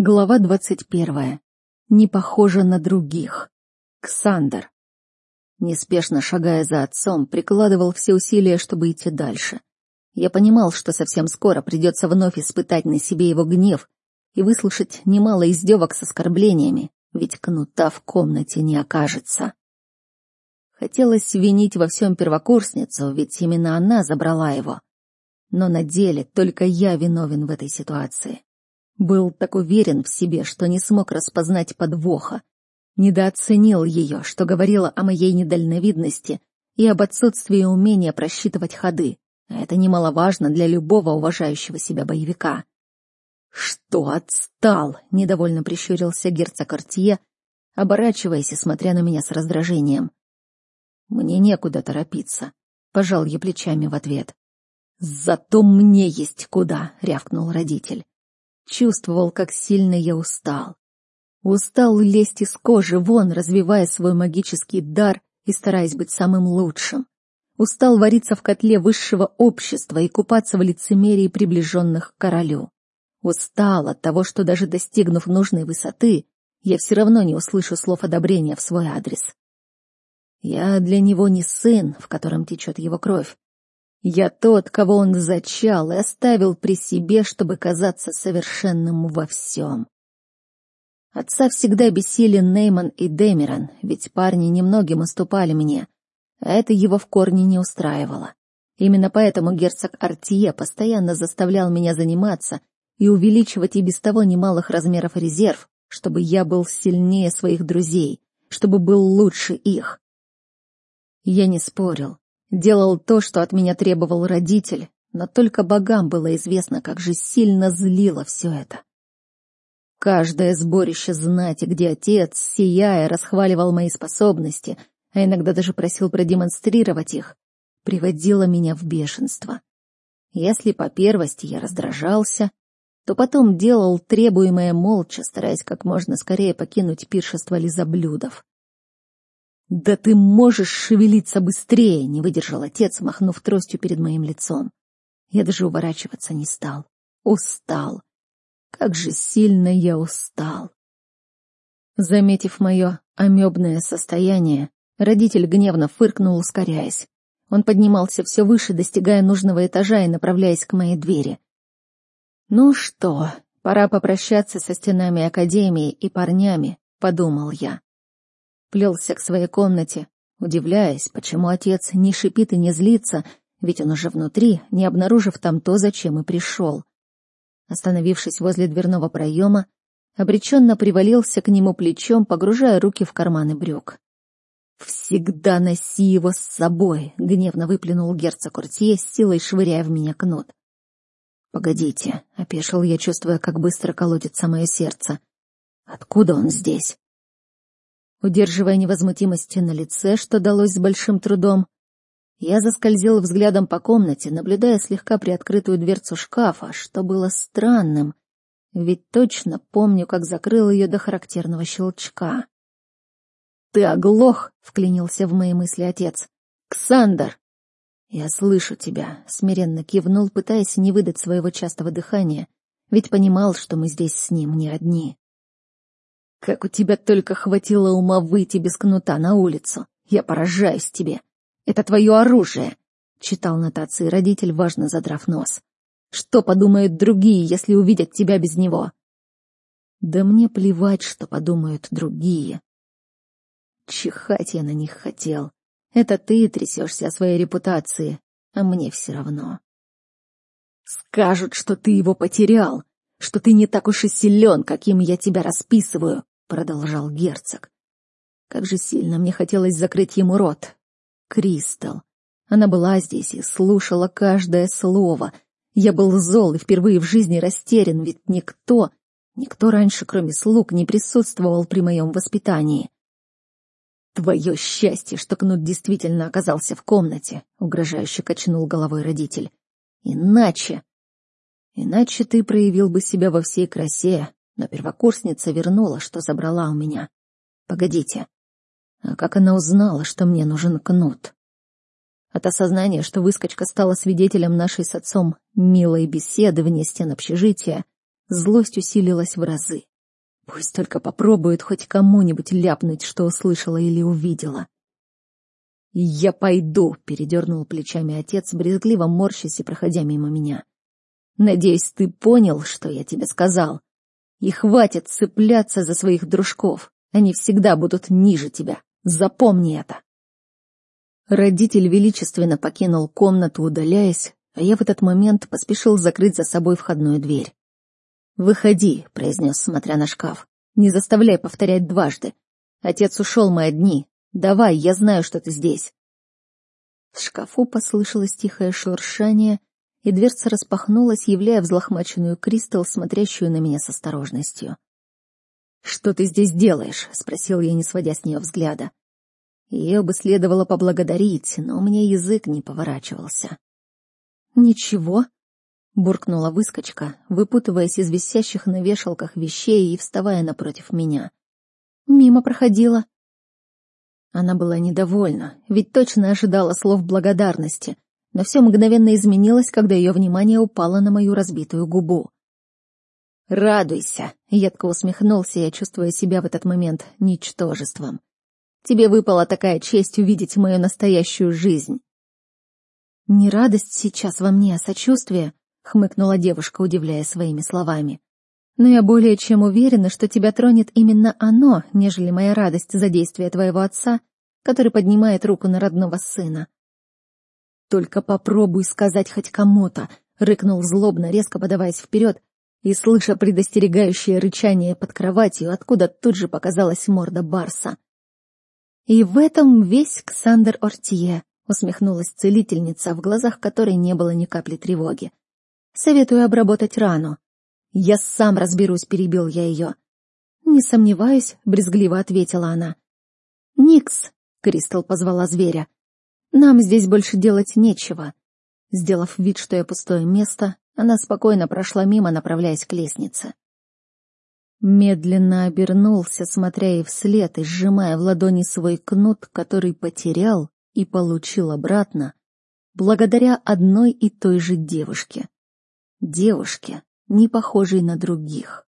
Глава двадцать первая. Не похожа на других. Ксандр. Неспешно шагая за отцом, прикладывал все усилия, чтобы идти дальше. Я понимал, что совсем скоро придется вновь испытать на себе его гнев и выслушать немало издевок с оскорблениями, ведь кнута в комнате не окажется. Хотелось винить во всем первокурсницу, ведь именно она забрала его. Но на деле только я виновен в этой ситуации. Был так уверен в себе, что не смог распознать подвоха. Недооценил ее, что говорило о моей недальновидности и об отсутствии умения просчитывать ходы. Это немаловажно для любого уважающего себя боевика. «Что отстал?» — недовольно прищурился герцог Артье, оборачиваясь и смотря на меня с раздражением. «Мне некуда торопиться», — пожал я плечами в ответ. «Зато мне есть куда», — рявкнул родитель. Чувствовал, как сильно я устал. Устал лезть из кожи вон, развивая свой магический дар и стараясь быть самым лучшим. Устал вариться в котле высшего общества и купаться в лицемерии приближенных к королю. Устал от того, что даже достигнув нужной высоты, я все равно не услышу слов одобрения в свой адрес. Я для него не сын, в котором течет его кровь, я тот, кого он зачал и оставил при себе, чтобы казаться совершенным во всем. Отца всегда бесили Нейман и Демиран, ведь парни немногим уступали мне, а это его в корне не устраивало. Именно поэтому герцог Артье постоянно заставлял меня заниматься и увеличивать и без того немалых размеров резерв, чтобы я был сильнее своих друзей, чтобы был лучше их. Я не спорил, Делал то, что от меня требовал родитель, но только богам было известно, как же сильно злило все это. Каждое сборище знати, где отец, сияя, расхваливал мои способности, а иногда даже просил продемонстрировать их, приводило меня в бешенство. Если по первости я раздражался, то потом делал требуемое молча, стараясь как можно скорее покинуть пиршество лизоблюдов. «Да ты можешь шевелиться быстрее!» — не выдержал отец, махнув тростью перед моим лицом. Я даже уворачиваться не стал. Устал. Как же сильно я устал. Заметив мое амебное состояние, родитель гневно фыркнул, ускоряясь. Он поднимался все выше, достигая нужного этажа и направляясь к моей двери. «Ну что, пора попрощаться со стенами Академии и парнями», — подумал я плелся к своей комнате, удивляясь, почему отец не шипит и не злится, ведь он уже внутри, не обнаружив там то, зачем и пришел. Остановившись возле дверного проема, обреченно привалился к нему плечом, погружая руки в карманы брюк. «Всегда носи его с собой!» — гневно выплюнул герцог Куртье, с силой швыряя в меня кнут. «Погодите», — опешил я, чувствуя, как быстро колотится мое сердце. «Откуда он здесь?» Удерживая невозмутимость на лице, что далось с большим трудом, я заскользил взглядом по комнате, наблюдая слегка приоткрытую дверцу шкафа, что было странным, ведь точно помню, как закрыл ее до характерного щелчка. «Ты оглох!» — вклинился в мои мысли отец. «Ксандр!» «Я слышу тебя», — смиренно кивнул, пытаясь не выдать своего частого дыхания, ведь понимал, что мы здесь с ним не одни. Как у тебя только хватило ума выйти без кнута на улицу. Я поражаюсь тебе. Это твое оружие, — читал нотации родитель, важно задрав нос. Что подумают другие, если увидят тебя без него? Да мне плевать, что подумают другие. Чихать я на них хотел. Это ты трясешься о своей репутации, а мне все равно. Скажут, что ты его потерял, что ты не так уж и силен, каким я тебя расписываю, — продолжал герцог. Как же сильно мне хотелось закрыть ему рот. Кристал. Она была здесь и слушала каждое слово. Я был зол и впервые в жизни растерян, ведь никто, никто раньше, кроме слуг, не присутствовал при моем воспитании. «Твое счастье, что Кнут действительно оказался в комнате», — угрожающе качнул головой родитель. «Иначе...» «Иначе ты проявил бы себя во всей красе, но первокурсница вернула, что забрала у меня. Погодите, а как она узнала, что мне нужен кнут? От осознания, что выскочка стала свидетелем нашей с отцом милой беседы вне стен общежития, Злость усилилась в разы. Пусть только попробует хоть кому-нибудь ляпнуть, что услышала или увидела. «Я пойду», — передернул плечами отец, брезгливо морщась и проходя мимо меня. «Надеюсь, ты понял, что я тебе сказал. И хватит цепляться за своих дружков. Они всегда будут ниже тебя. Запомни это». Родитель величественно покинул комнату, удаляясь, а я в этот момент поспешил закрыть за собой входную дверь. «Выходи», — произнес, смотря на шкаф. «Не заставляй повторять дважды. Отец ушел, мои дни. Давай, я знаю, что ты здесь». В шкафу послышалось тихое шуршание, и дверца распахнулась, являя взлохмаченную Кристал, смотрящую на меня с осторожностью. «Что ты здесь делаешь?» — спросил я, не сводя с нее взгляда. Ее бы следовало поблагодарить, но у меня язык не поворачивался. «Ничего», буркнула выскочка, выпутываясь из висящих на вешалках вещей и вставая напротив меня. Мимо проходила. Она была недовольна, ведь точно ожидала слов благодарности, но все мгновенно изменилось, когда ее внимание упало на мою разбитую губу. «Радуйся!» — едко усмехнулся я, чувствуя себя в этот момент ничтожеством. «Тебе выпала такая честь увидеть мою настоящую жизнь». Не радость сейчас во мне, а сочувствие хмыкнула девушка, удивляя своими словами. Но я более чем уверена, что тебя тронет именно оно, нежели моя радость за действия твоего отца, который поднимает руку на родного сына. Только попробуй сказать хоть кому-то, рыкнул злобно, резко подаваясь вперед, и, слыша предостерегающее рычание под кроватью, откуда тут же показалась морда Барса. И в этом весь Ксандер Ортье, усмехнулась целительница, в глазах которой не было ни капли тревоги. Советую обработать рану. Я сам разберусь, перебил я ее. Не сомневаюсь, брезгливо ответила она. Никс, Кристал позвала зверя. Нам здесь больше делать нечего. Сделав вид, что я пустое место, она спокойно прошла мимо, направляясь к лестнице. Медленно обернулся, смотря ей вслед и сжимая в ладони свой кнут, который потерял и получил обратно, благодаря одной и той же девушке девушке, не похожей на других.